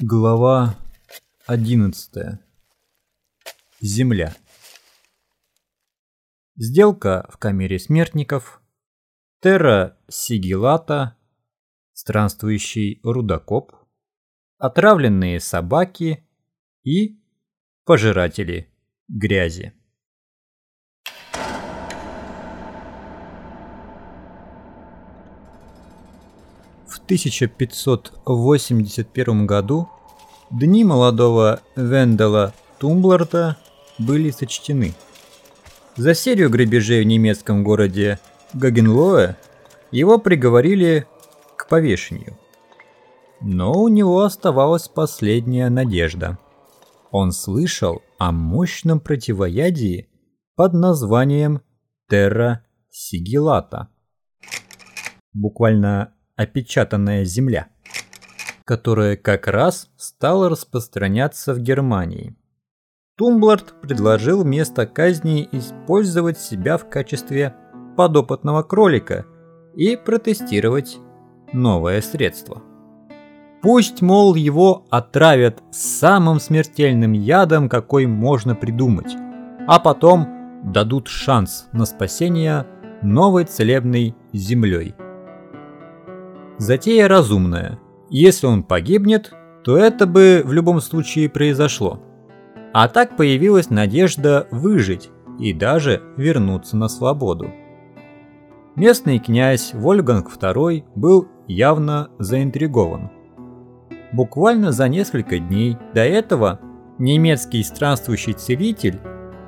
Глава 11. Земля. Сделка в камере смертников. Терра Сигилата. Странствующий рудокоп. Отравленные собаки и пожиратели грязи. 1581 году дни молодого Вендела Тумбларта были сочтены. За серию грабежей в немецком городе Гагенлоэ его приговорили к повешению. Но у него оставалась последняя надежда. Он слышал о мощном противоядии под названием Терра Сигилата. Буквально опечатанная земля, которая как раз стала распространяться в Германии. Тумблард предложил вместо казни использовать себя в качестве подопытного кролика и протестировать новое средство. Пусть, мол, его отравят самым смертельным ядом, какой можно придумать, а потом дадут шанс на спасение новой целебной землей – Затея разумная. Если он погибнет, то это бы в любом случае произошло. А так появилась надежда выжить и даже вернуться на свободу. Местный князь Вольганг II был явно заинтригован. Буквально за несколько дней до этого немецкий странствующий целитель,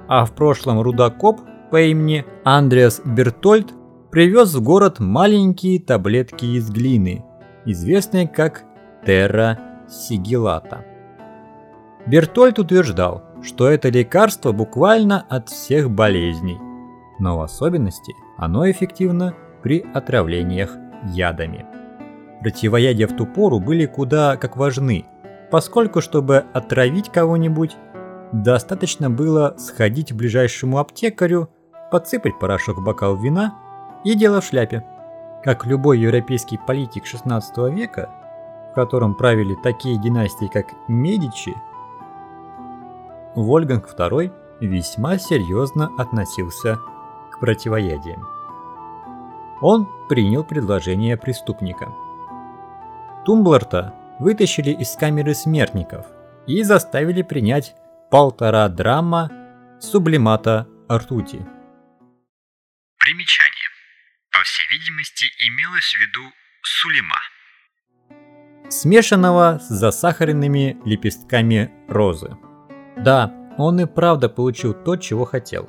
а в прошлом рудокоп по имени Андреас Бертольд привез в город маленькие таблетки из глины, известные как терра сигилата. Бертольд утверждал, что это лекарство буквально от всех болезней, но в особенности оно эффективно при отравлениях ядами. Противоядия в ту пору были куда как важны, поскольку чтобы отравить кого-нибудь, достаточно было сходить к ближайшему аптекарю, подсыпать порошок в бокал вина и дело в шляпе. Как любой европейский политик 16 века, в котором правили такие династии, как Медичи, Вольганг II весьма серьезно относился к противоядиям. Он принял предложение преступника. Тумбларта вытащили из камеры смертников и заставили принять полтора драма сублимата ртути. Примечание по всей видимости, имелось в виду сулима. Смешанного с засахаренными лепестками розы. Да, он и правда получил то, чего хотел.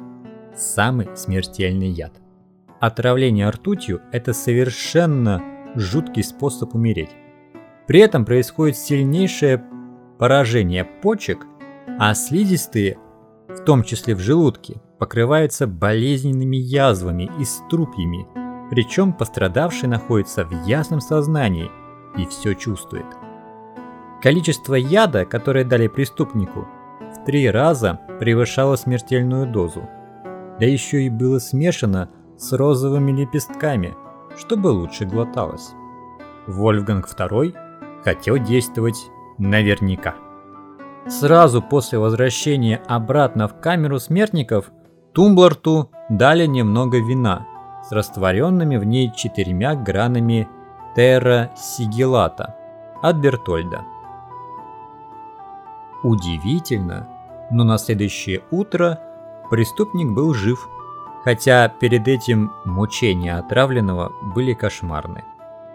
Самый смертельный яд. Отравление ртутью – это совершенно жуткий способ умереть. При этом происходит сильнейшее поражение почек, а слизистые, в том числе в желудке, покрываются болезненными язвами и струпьями, причем пострадавший находится в ясном сознании и все чувствует. Количество яда, которое дали преступнику, в три раза превышало смертельную дозу. Да еще и было смешано с розовыми лепестками, чтобы лучше глоталось. Вольфганг II хотел действовать наверняка. Сразу после возвращения обратно в камеру смертников Тумбларту дали немного вина – с растворенными в ней четырьмя гранами терра сигилата от Бертольда. Удивительно, но на следующее утро преступник был жив, хотя перед этим мучения отравленного были кошмарны.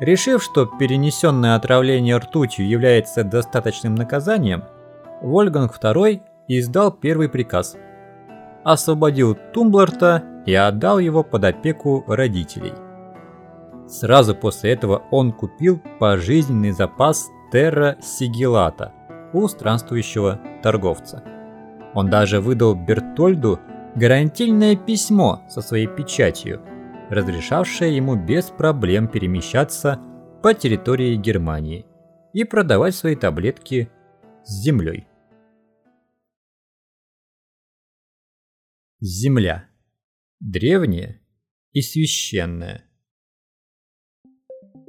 Решив, что перенесенное отравление ртутью является достаточным наказанием, Вольганг II издал первый приказ. Освободил Тумбларта и отдал его под опеку родителей. Сразу после этого он купил пожизненный запас терра сигилата у странствующего торговца. Он даже выдал Бертольду гарантийное письмо со своей печатью, разрешавшее ему без проблем перемещаться по территории Германии и продавать свои таблетки с землей. Земля древнее и священное.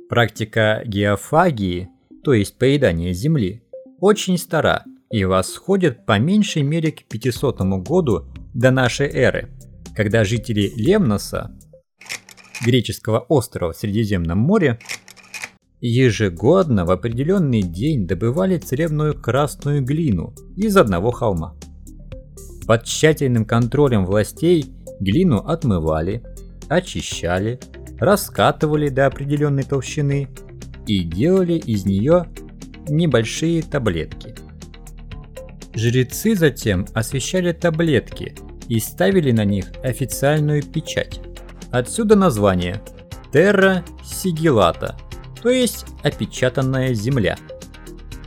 Практика геофагии, то есть поедания земли, очень стара и восходит по меньшей мере к 500 году до нашей эры, когда жители Лемноса, греческого острова в Средиземном море, ежегодно в определенный день добывали цревную красную глину из одного холма. Под тщательным контролем властей глину отмывали, очищали, раскатывали до определенной толщины и делали из нее небольшие таблетки. Жрецы затем освещали таблетки и ставили на них официальную печать. Отсюда название Terra Sigillata, то есть опечатанная земля.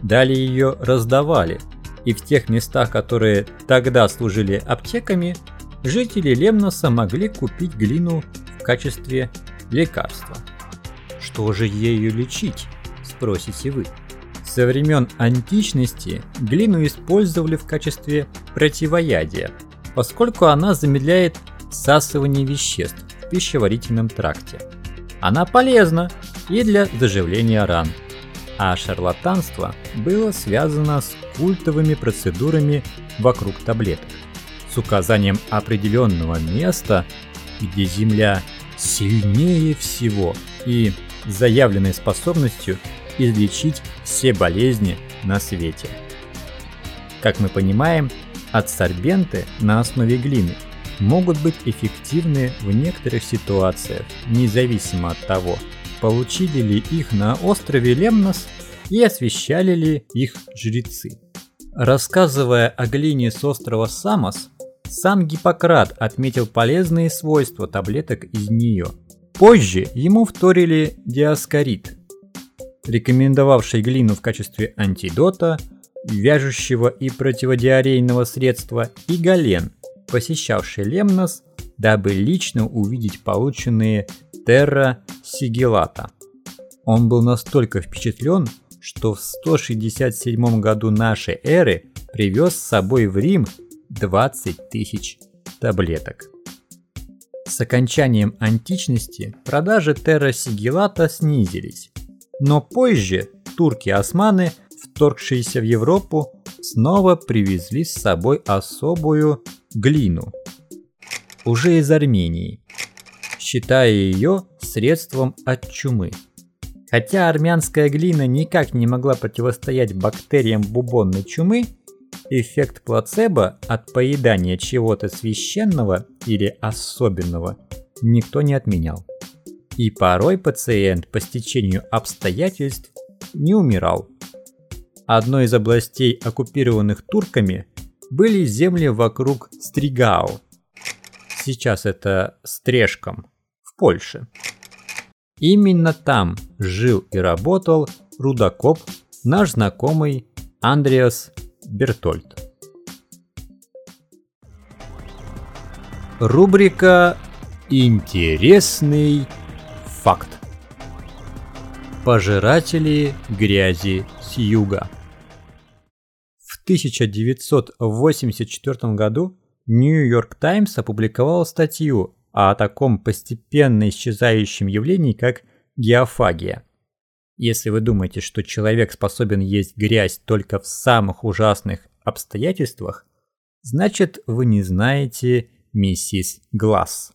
Далее ее раздавали, и в тех местах, которые тогда служили аптеками, жители Лемноса могли купить глину в качестве лекарства. Что же ею лечить, спросите вы? Со времен античности глину использовали в качестве противоядия, поскольку она замедляет всасывание веществ в пищеварительном тракте. Она полезна и для заживления ран. А шарлатанство было связано с культовыми процедурами вокруг таблеток, указанием определенного места, где земля сильнее всего и заявленной способностью излечить все болезни на свете. Как мы понимаем, адсорбенты на основе глины могут быть эффективны в некоторых ситуациях, независимо от того, получили ли их на острове Лемнос и освещали ли их жрецы. Рассказывая о глине с острова Самос, сам Гиппократ отметил полезные свойства таблеток из нее. Позже ему вторили Диаскорид, рекомендовавший глину в качестве антидота, вяжущего и противодиарейного средства, и Гален, посещавший Лемнос, дабы лично увидеть полученные Терра Сигилата. Он был настолько впечатлен, что в 167 году нашей эры привез с собой в Рим 20 тысяч таблеток. С окончанием античности продажи Терра Сигилата снизились, но позже турки-османы, вторгшиеся в Европу, снова привезли с собой особую глину, уже из Армении, считая ее средством от чумы. Хотя армянская глина никак не могла противостоять бактериям бубонной чумы, эффект плацебо от поедания чего-то священного или особенного никто не отменял. И порой пациент по стечению обстоятельств не умирал. Одной из областей, оккупированных турками, были земли вокруг Стригау. Сейчас это Стрешком, в Польше. Именно там жил и работал рудокоп, наш знакомый Андреас Бертольд. Рубрика «Интересный факт». Пожиратели грязи с юга. В 1984 году York Times опубликовал статью о таком постепенно исчезающем явлении, как геофагия. Если вы думаете, что человек способен есть грязь только в самых ужасных обстоятельствах, значит вы не знаете миссис Гласс.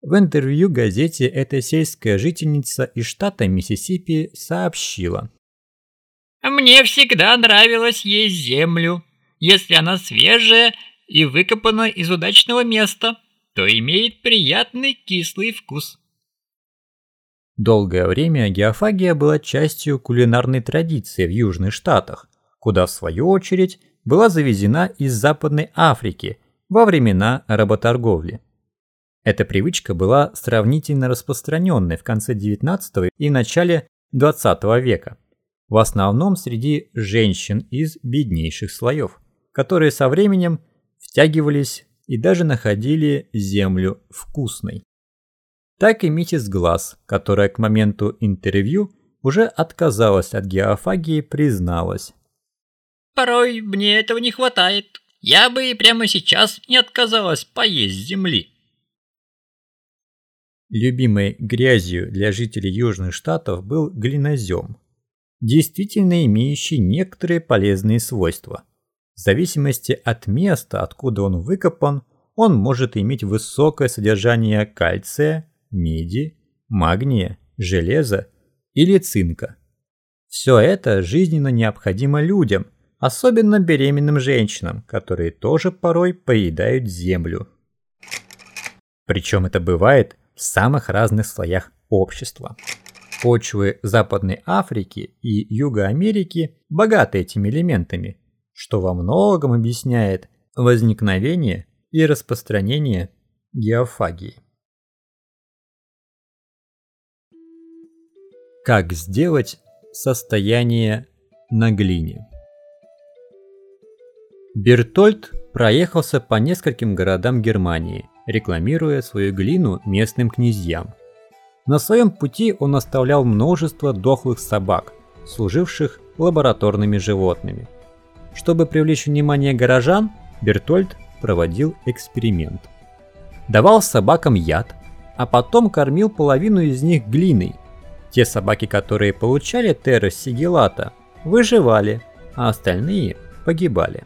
В интервью газете эта сельская жительница из штата Миссисипи сообщила. «Мне всегда нравилось есть землю, если она свежая и выкопана из удачного места, то имеет приятный кислый вкус». Долгое время геофагия была частью кулинарной традиции в Южных Штатах, куда в свою очередь была завезена из Западной Африки во времена работорговли. Эта привычка была сравнительно распространенной в конце XIX и начале XX века, в основном среди женщин из беднейших слоев, которые со временем втягивались и даже находили землю вкусной так и миссис Глаз, которая к моменту интервью уже отказалась от геофагии, призналась. «Порой мне этого не хватает. Я бы и прямо сейчас не отказалась поесть земли». Любимой грязью для жителей Южных Штатов был глинозем. действительно имеющий некоторые полезные свойства. В зависимости от места, откуда он выкопан, он может иметь высокое содержание кальция, меди, магния, железа или цинка. Все это жизненно необходимо людям, особенно беременным женщинам, которые тоже порой поедают землю. Причем это бывает в самых разных слоях общества. Почвы Западной Африки и Юга Америки богаты этими элементами, что во многом объясняет возникновение и распространение геофагии. Как сделать состояние на глине? Бертольд проехался по нескольким городам Германии, рекламируя свою глину местным князьям. На своем пути он оставлял множество дохлых собак, служивших лабораторными животными. Чтобы привлечь внимание горожан, Бертольд проводил эксперимент. Давал собакам яд, а потом кормил половину из них глиной. Те собаки, которые получали терра сигилата, выживали, а остальные погибали.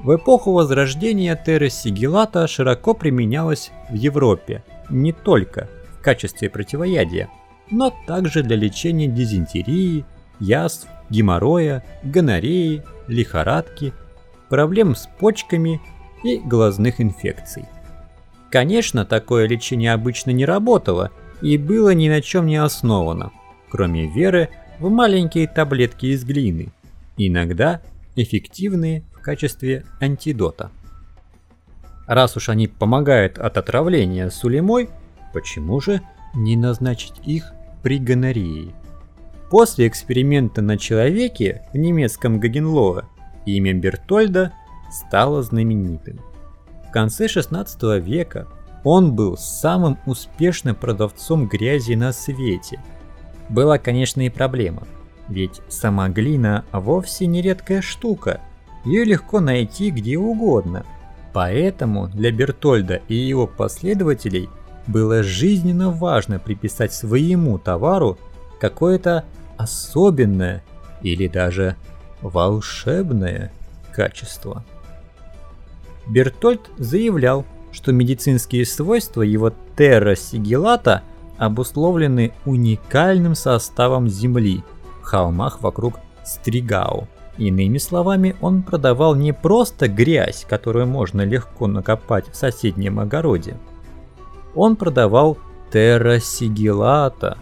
В эпоху Возрождения Терра Сигилата широко применялась в Европе, не только в качестве противоядия, но также для лечения дизентерии, язв, геморроя, гонореи, лихорадки, проблем с почками и глазных инфекций. Конечно, такое лечение обычно не работало и было ни на чем не основано, кроме веры в маленькие таблетки из глины, иногда эффективные в качестве антидота. Раз уж они помогают от отравления сулемой, почему же не назначить их при гонореи? После эксперимента на человеке в немецком Гагенлоа имя Бертольда стало знаменитым. В конце 16 века он был самым успешным продавцом грязи на свете. Была, конечно, и проблема – ведь сама глина вовсе не редкая штука, ее легко найти где угодно. Поэтому для Бертольда и его последователей было жизненно важно приписать своему товару какое-то особенное или даже волшебное качество. Бертольд заявлял, что медицинские свойства его терра сигилата обусловлены уникальным составом земли – холмах вокруг Стригау. Иными словами, он продавал не просто грязь, которую можно легко накопать в соседнем огороде. Он продавал террасигилата,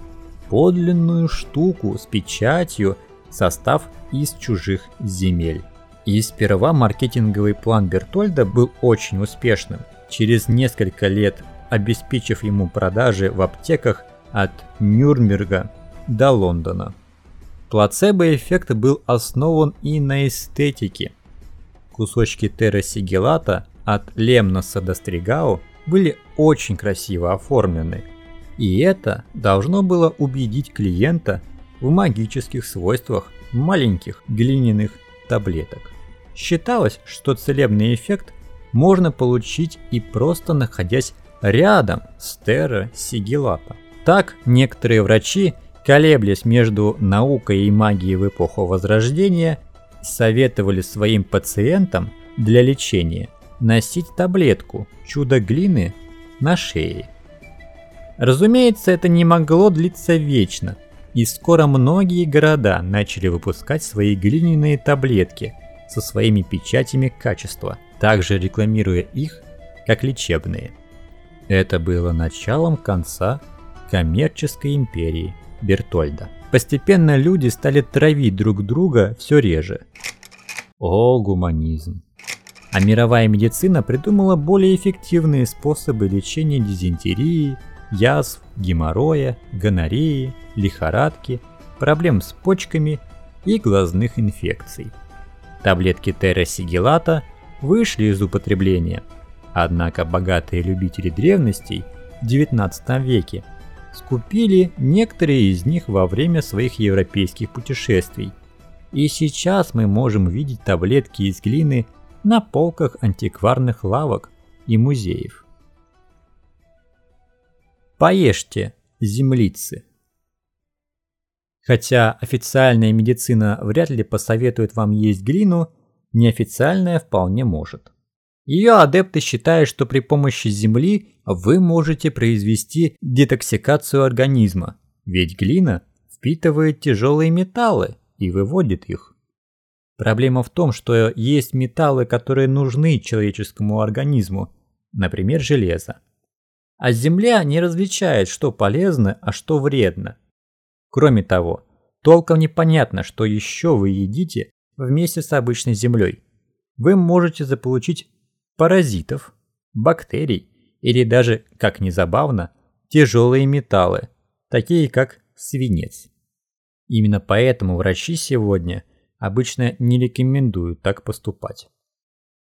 подлинную штуку с печатью, состав из чужих земель. И сперва маркетинговый план Бертольда был очень успешным. Через несколько лет обеспечив ему продажи в аптеках от Нюрнберга до Лондона. Плацебо-эффект был основан и на эстетике. Кусочки террасигелата от Лемноса до Стригау были очень красиво оформлены, и это должно было убедить клиента в магических свойствах маленьких глиняных таблеток. Считалось, что целебный эффект можно получить и просто находясь рядом с терра сигилата. Так некоторые врачи колеблясь между наукой и магией в эпоху Возрождения, советовали своим пациентам для лечения носить таблетку чудо глины на шее. Разумеется, это не могло длиться вечно, и скоро многие города начали выпускать свои глиняные таблетки со своими печатями качества, также рекламируя их как лечебные. Это было началом конца коммерческой империи – Бертольда. Постепенно люди стали травить друг друга все реже. О, гуманизм. А мировая медицина придумала более эффективные способы лечения дизентерии, язв, геморроя, гонореи, лихорадки, проблем с почками и глазных инфекций. Таблетки террасигелата вышли из употребления, однако богатые любители древностей в XIX веке скупили некоторые из них во время своих европейских путешествий. И сейчас мы можем видеть таблетки из глины на полках антикварных лавок и музеев. Поешьте, землицы. Хотя официальная медицина вряд ли посоветует вам есть глину, неофициальная вполне может. Ее адепты считают, что при помощи земли вы можете произвести детоксикацию организма, ведь глина впитывает тяжелые металлы и выводит их. Проблема в том, что есть металлы, которые нужны человеческому организму, например, железо. А Земля не различает, что полезно, а что вредно. Кроме того, толком непонятно, что еще вы едите вместе с обычной Землей. Вы можете заполучить паразитов, бактерий или даже, как ни забавно, тяжелые металлы, такие как свинец. Именно поэтому врачи сегодня обычно не рекомендуют так поступать.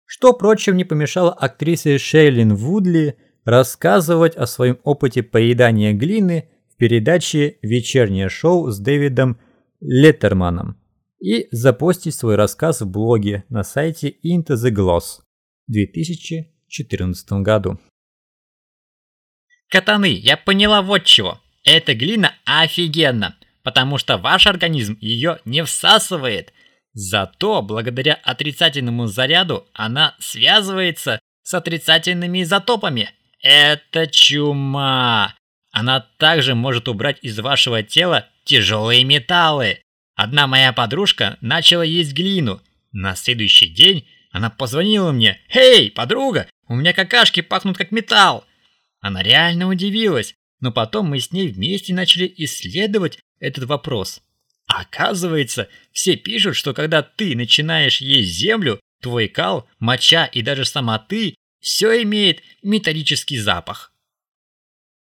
Что, впрочем, не помешало актрисе Шейлин Вудли рассказывать о своем опыте поедания глины в передаче «Вечернее шоу» с Дэвидом Леттерманом и запостить свой рассказ в блоге на сайте Into the Gloss в 2014 году. Катаны, я поняла вот чего. Эта глина офигенна, потому что ваш организм ее не всасывает. Зато благодаря отрицательному заряду она связывается с отрицательными изотопами. Это чума! Она также может убрать из вашего тела тяжелые металлы. Одна моя подружка начала есть глину. На следующий день она позвонила мне. «Эй, подруга, у меня какашки пахнут как металл!» Она реально удивилась, но потом мы с ней вместе начали исследовать этот вопрос. Оказывается, все пишут, что когда ты начинаешь есть землю, твой кал, моча и даже сама ты, все имеет металлический запах.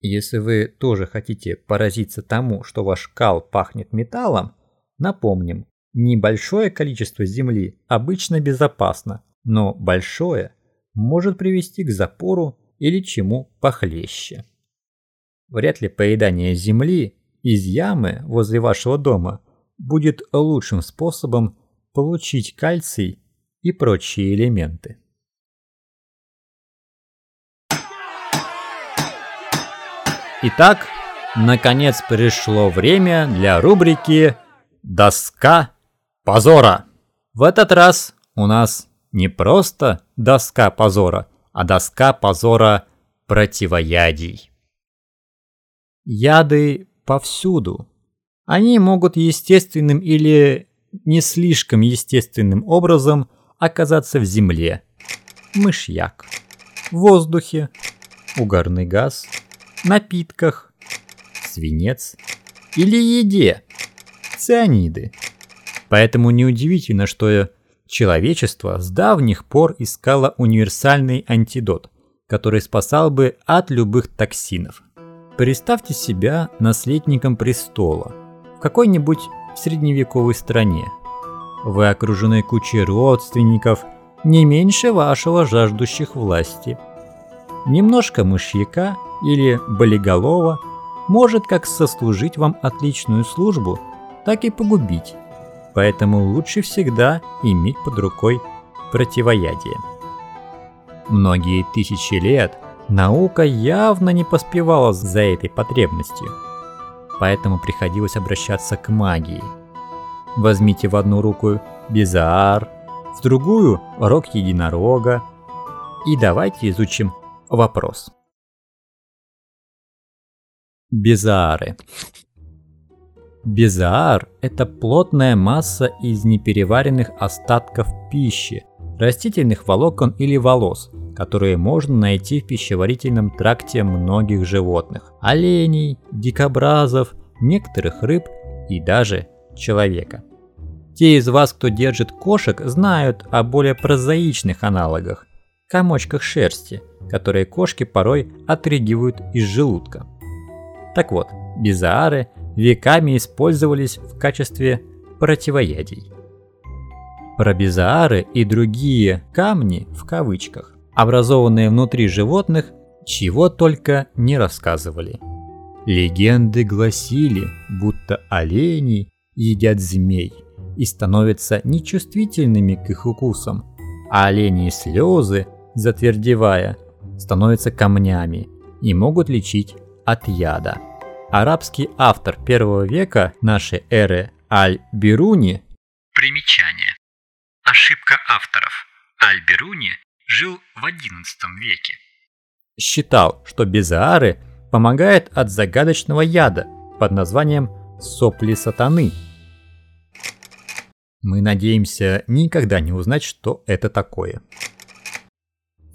Если вы тоже хотите поразиться тому, что ваш кал пахнет металлом, напомним, небольшое количество земли обычно безопасно, но большое может привести к запору или чему похлеще. Вряд ли поедание земли из ямы возле вашего дома будет лучшим способом получить кальций и прочие элементы. Итак, наконец пришло время для рубрики «Доска позора». В этот раз у нас не просто доска позора, а доска позора противоядий. Яды повсюду. Они могут естественным или не слишком естественным образом оказаться в земле, мышьяк, в воздухе, угарный газ, напитках, свинец. Или еде, цианиды. Поэтому неудивительно, что человечество с давних пор искало универсальный антидот, который спасал бы от любых токсинов. Представьте себя наследником престола в какой-нибудь средневековой стране. Вы окружены кучей родственников, не меньше вашего жаждущих власти. Немножко мышьяка или болиголова может как сослужить вам отличную службу, так и погубить. Поэтому лучше всегда иметь под рукой противоядие. Многие тысячи лет наука явно не поспевала за этой потребностью, поэтому приходилось обращаться к магии. Возьмите в одну руку Безаар, в другую – рог единорога, и давайте изучим вопрос. Безаары. Безаар – это плотная масса из непереваренных остатков пищи, растительных волокон или волос, которые можно найти в пищеварительном тракте многих животных – оленей, дикобразов, некоторых рыб и даже человека. Те из вас, кто держит кошек, знают о более прозаичных аналогах – комочках шерсти, которые кошки порой отрыгивают из желудка. Так вот, безаары веками использовались в качестве противоядий. Про безаары и другие «камни» в кавычках, образованные внутри животных, чего только не рассказывали. Легенды гласили, будто олени едят змей и становятся нечувствительными к их укусам, а олени слезы, затвердевая, становятся камнями и могут лечить от яда. Арабский автор первого века нашей эры Аль-Бируни Примечание. Ошибка авторов. Аль-Бируни жил в XI веке. считал, что безаары помогает от загадочного яда под названием сопли сатаны. Мы надеемся никогда не узнать, что это такое.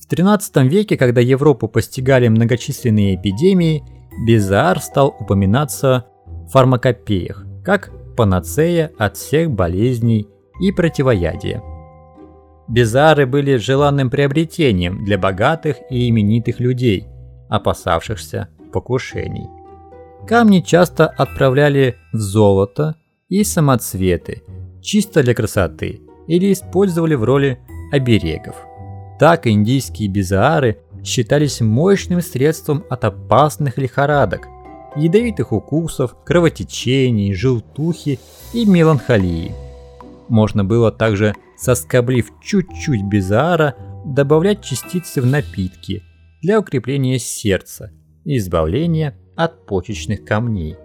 В 13 веке, когда Европу постигали многочисленные эпидемии, безаар стал упоминаться в фармакопеях как панацея от всех болезней и противоядия. Безары были желанным приобретением для богатых и именитых людей, опасавшихся покушений. Камни часто отправляли в золото и самоцветы, чисто для красоты, или использовали в роли оберегов. Так индийские безаары считались мощным средством от опасных лихорадок, ядовитых укусов, кровотечений, желтухи и меланхолии. Можно было также, соскоблив чуть-чуть безаара, добавлять частицы в напитки для укрепления сердца и избавления от почечных камней.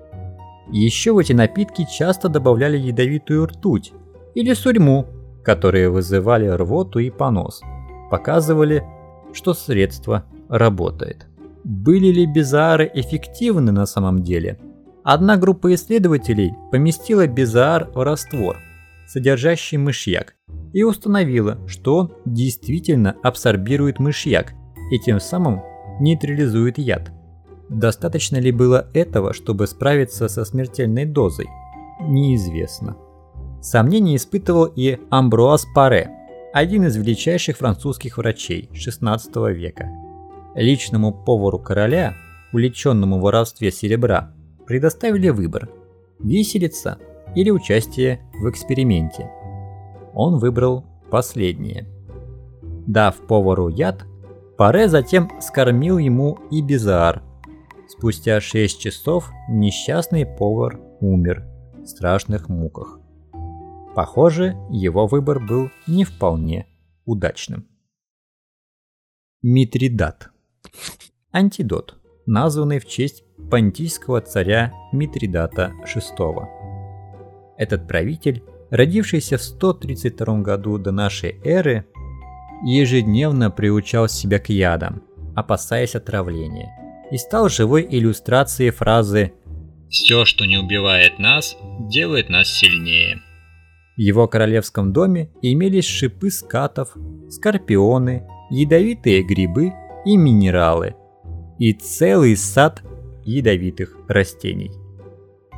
Еще в эти напитки часто добавляли ядовитую ртуть или сурьму, которые вызывали рвоту и понос – показывали, что средство работает. Были ли безаары эффективны на самом деле? Одна группа исследователей поместила безаар в раствор, содержащий мышьяк, и установила, что он действительно абсорбирует мышьяк и тем самым нейтрализует яд. Достаточно ли было этого, чтобы справиться со смертельной дозой? Неизвестно. Сомнения испытывал и Амбруаз Паре – один из величайших французских врачей XVI века. Личному повару короля, увлеченному в воровстве серебра, предоставили выбор – виселица или участие в эксперименте. Он выбрал последнее. Дав повару яд, Паре затем скормил ему и Бизар. Спустя 6 часов несчастный повар умер в страшных муках. Похоже, его выбор был не вполне удачным. Митридат. Антидот, названный в честь понтийского царя Митридата VI. Этот правитель, родившийся в 132 году до нашей эры, ежедневно приучал себя к ядам, опасаясь отравления, и стал живой иллюстрацией фразы «Все, что не убивает нас, делает нас сильнее». Его королевском доме имелись шипы скатов, скорпионы, ядовитые грибы и минералы, и целый сад ядовитых растений.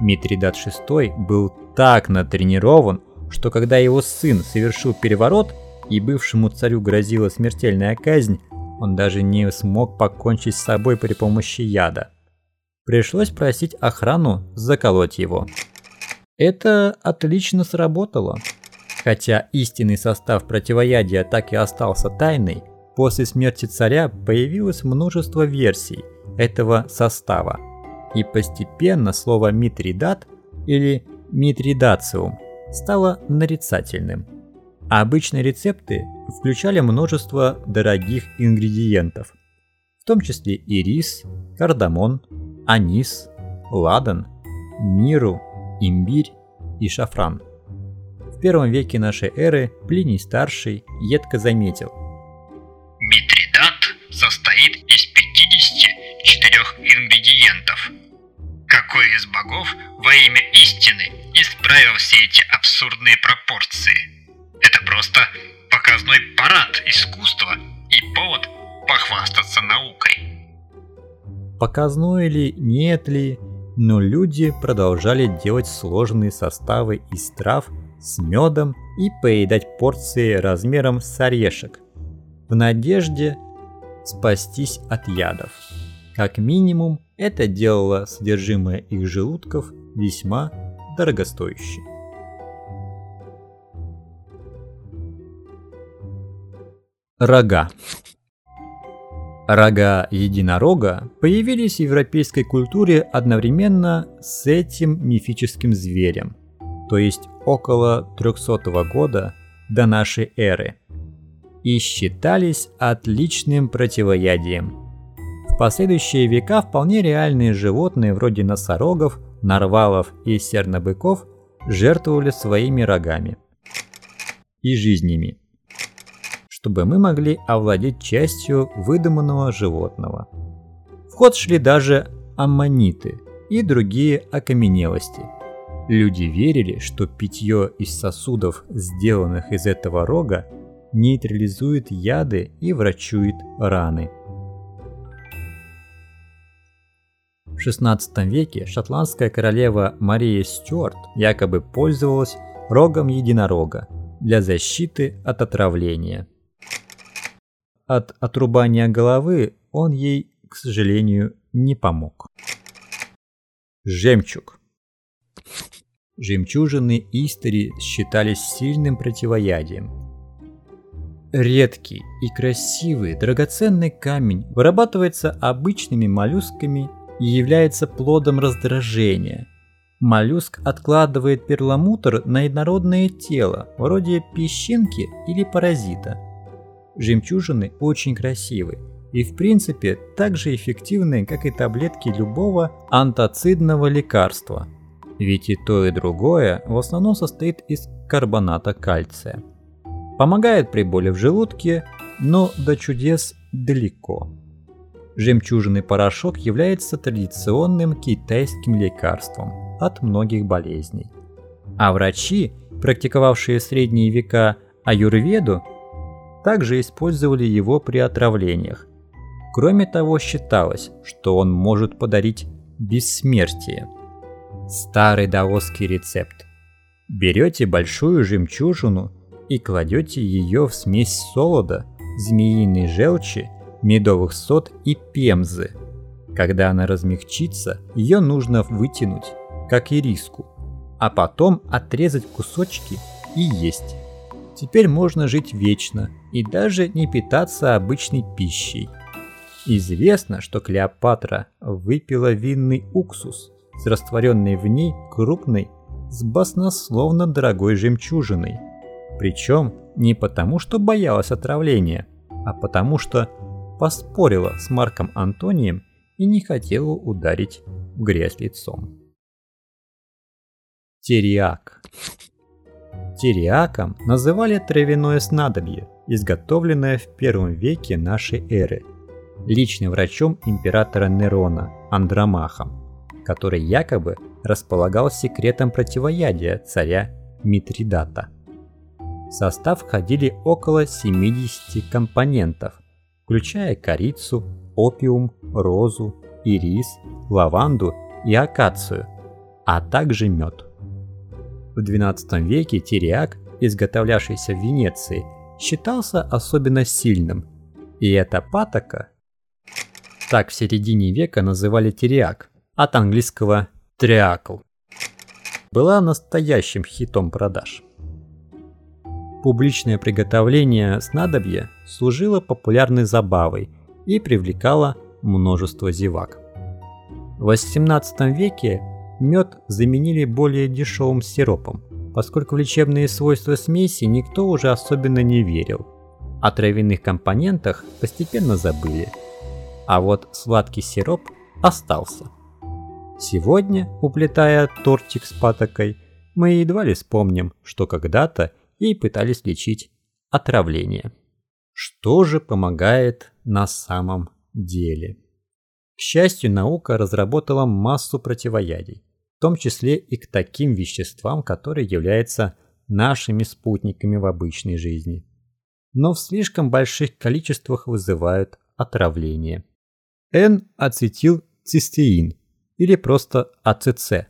Митридат VI был так натренирован, что когда его сын совершил переворот и бывшему царю грозила смертельная казнь, он даже не смог покончить с собой при помощи яда. Пришлось просить охрану заколоть его. Это отлично сработало. Хотя истинный состав противоядия так и остался тайной, после смерти царя появилось множество версий этого состава. И постепенно слово «митридат» или «митридациум» стало нарицательным. Обычные рецепты включали множество дорогих ингредиентов, в том числе и рис, кардамон, анис, ладан, миру, имбирь и шафран. В первом веке нашей эры Плиний Старший едко заметил. Митридат состоит из 54 ингредиентов. Какой из богов во имя истины исправил все эти абсурдные пропорции? Это просто показной парад искусства и повод похвастаться наукой. Показной ли, нет ли, но люди продолжали делать сложные составы из трав с медом и поедать порции размером с орешек, в надежде спастись от ядов. Как минимум, это делало содержимое их желудков весьма дорогостоящим. Рога. Рога единорога появились в европейской культуре одновременно с этим мифическим зверем, то есть около 300 года до нашей эры, и считались отличным противоядием. В последующие века вполне реальные животные вроде носорогов, нарвалов и сернобыков жертвовали своими рогами и жизнями, чтобы мы могли овладеть частью выдуманного животного. В ход шли даже аммониты и другие окаменелости. Люди верили, что питье из сосудов, сделанных из этого рога, нейтрализует яды и врачует раны. В XVI веке шотландская королева Мария Стюарт якобы пользовалась рогом единорога для защиты от отравления. От отрубания головы он ей, к сожалению, не помог. Жемчуг. Жемчужины истори считались сильным противоядием. Редкий и красивый драгоценный камень вырабатывается обычными моллюсками и является плодом раздражения. Моллюск откладывает перламутр на инородное тело, вроде песчинки или паразита. Жемчужины очень красивы и в принципе так же эффективны, как и таблетки любого антоцидного лекарства. Ведь и то и другое в основном состоит из карбоната кальция. Помогает при боли в желудке, но до чудес далеко. Жемчужный порошок является традиционным китайским лекарством от многих болезней. А врачи, практиковавшие средние века аюрведу, также использовали его при отравлениях. Кроме того, считалось, что он может подарить бессмертие. Старый даосский рецепт. Берете большую жемчужину и кладете ее в смесь солода, змеиной желчи медовых сот и пемзы. Когда она размягчится, ее нужно вытянуть, как и риску, а потом отрезать кусочки и есть. Теперь можно жить вечно и даже не питаться обычной пищей. Известно, что Клеопатра выпила винный уксус с растворенной в ней крупной, с баснословно дорогой жемчужиной. Причем не потому, что боялась отравления, а потому что поспорила с Марком Антонием и не хотела ударить в грязь лицом. Териак. Териаком называли травяное снадобье, изготовленное в первом веке нашей эры, личным врачом императора Нерона Андромахом, который якобы располагал секретом противоядия царя Митридата. В состав входили около 70 компонентов, включая корицу, опиум, розу, ирис, лаванду и акацию, а также мед. В XII веке тириак, изготовлявшийся в Венеции, считался особенно сильным, и эта патока, так в середине века называли тириак, от английского триакл, была настоящим хитом продаж. Публичное приготовление снадобья служило популярной забавой и привлекало множество зевак. В XVIII веке мед заменили более дешевым сиропом, поскольку в лечебные свойства смеси никто уже особенно не верил. О травяных компонентах постепенно забыли, а вот сладкий сироп остался. Сегодня, уплетая тортик с патокой, мы едва ли вспомним, что когда-то ей пытались лечить отравление. Что же помогает на самом деле? К счастью, наука разработала массу противоядий, том числе и к таким веществам, которые являются нашими спутниками в обычной жизни. Но в слишком больших количествах вызывают отравление. N-ацетилцистеин или просто АЦЦ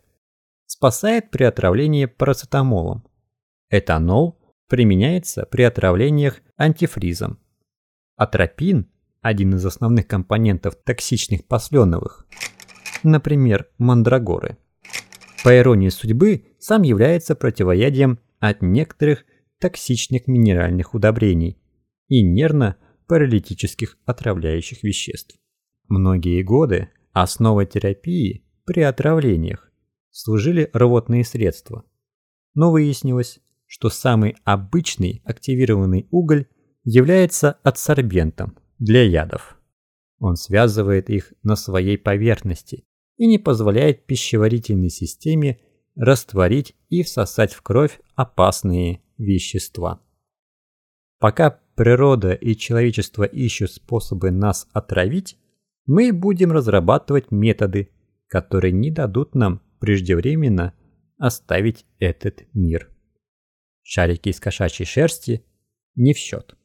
спасает при отравлении парацетамолом. Этанол применяется при отравлениях антифризом. Атропин – один из основных компонентов токсичных посленовых, например, мандрагоры. По иронии судьбы, сам является противоядием от некоторых токсичных минеральных удобрений и нервно-паралитических отравляющих веществ. Многие годы основой терапии при отравлениях служили рвотные средства. Но выяснилось, что самый обычный активированный уголь является адсорбентом для ядов. Он связывает их на своей поверхности и не позволяет пищеварительной системе растворить и всосать в кровь опасные вещества. Пока природа и человечество ищут способы нас отравить, мы будем разрабатывать методы, которые не дадут нам преждевременно оставить этот мир. Шарики из кошачьей шерсти не в счет.